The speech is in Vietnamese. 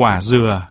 quả dừa.